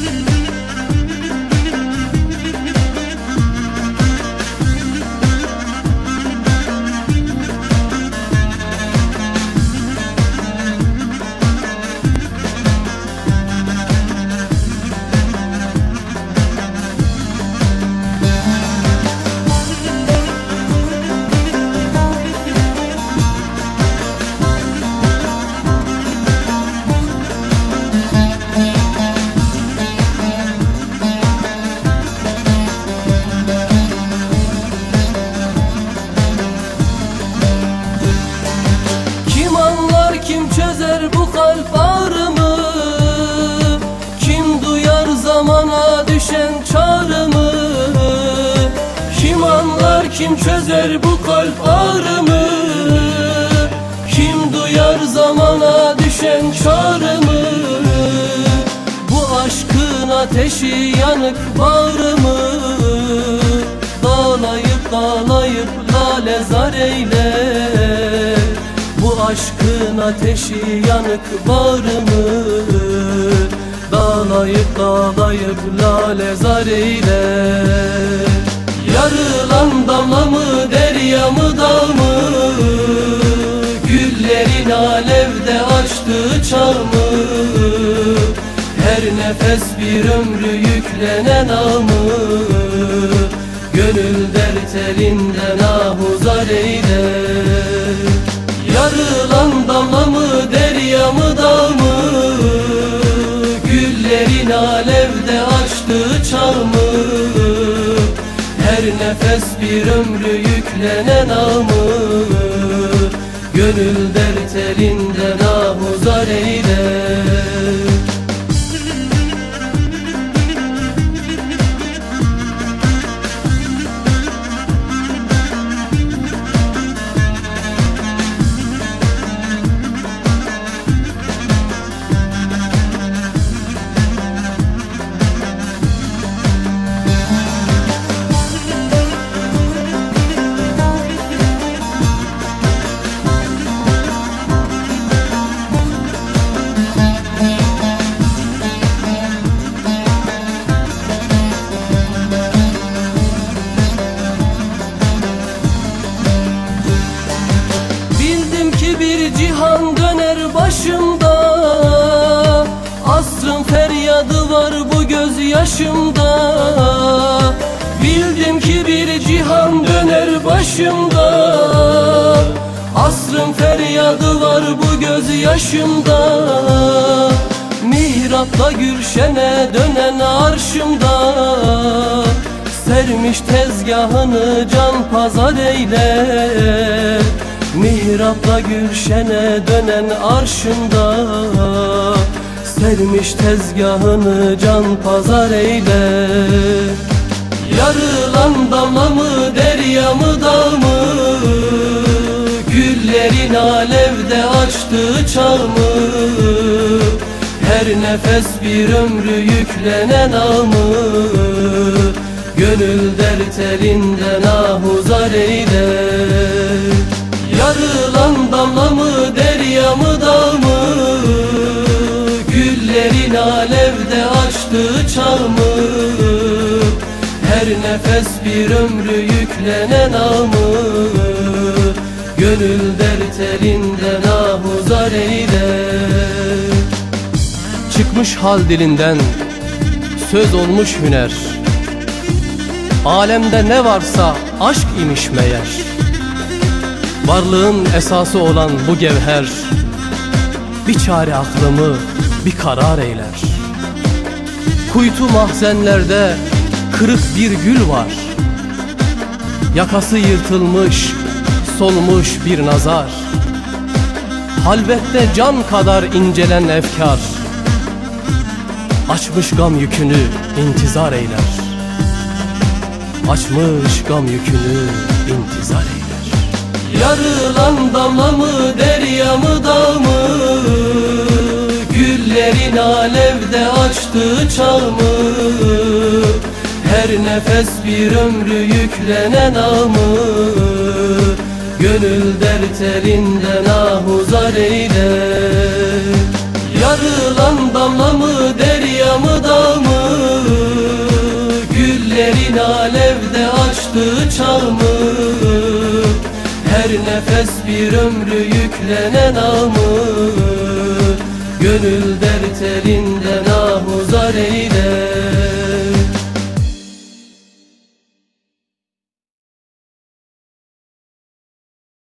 you. Anlar kim çözer bu kalp ağrımı? Kim duyar zamana düşen çağrımı? Bu aşkın ateşi yanık bağrımı? Dağlayıp dağlayıp lale zar eyler Bu aşkın ateşi yanık bağrımı? Dağlayıp dağlayıp lale zar eyler Yarılan damla mı derya mı dağ mı? Güllerin alevde açtığı çağ mı? Her nefes bir ömrü yüklenen ağ mı? Gönül dert elinden ahuzar eyler Yarılan damla mı derya mı dağ mı? Güllerin alevde açtığı çağ mı nefes bir ömrü yüklenen ağ mı Gönül dert elinden ahuzar eyler başımda Asrın feryadı var bu gözyaşımda. Bildim ki bir cihan döner başımda. Asrın feryadı var bu gözyaşımda. Mihrapta gülşene dönen arşımda. Sermiş tezgahını can pazar eyler Mihrapta gülşene dönen arşında Sermiş tezgahını can pazar eyler Yarılan damla mı derya mı dağ mı? Güllerin alevde açtığı çağ mı? Her nefes bir ömrü yüklenen ağ mı? Gönül dert elinden ahuzar eyler Yarılan damla mı derya mı dağ mı? Güllerin alevde açtığı çağ mı? Her nefes bir ömrü yüklenen ağ mı? Gönül dert elinden ahuzar eyler Çıkmış hal dilinden Söz olmuş hüner. Alemde ne varsa aşk imiş meğer Varlığın esası olan bu gevher Bir çare aklımı bir karar eyler. Kuytu mahzenlerde kırık bir gül var. Yakası yırtılmış, solmuş bir nazar. Halvette can kadar incelen efkar. Açmış gam yükünü intizar eyler. Açmış gam yükünü intizar eyler Yarılan damla mı derya mı dağ mı? Güllerin alevde açtığı çağ mı Her nefes bir ömrü yüklenen ağ mı Gönül dertlerinden ahuzar eyle. Yarılan damla mı derya mı dağ mı? Güllerin alevde açtığı çağ mı her nefes bir ömrü yüklenen ağ mı? Gönül dert elinden ahuzar eyler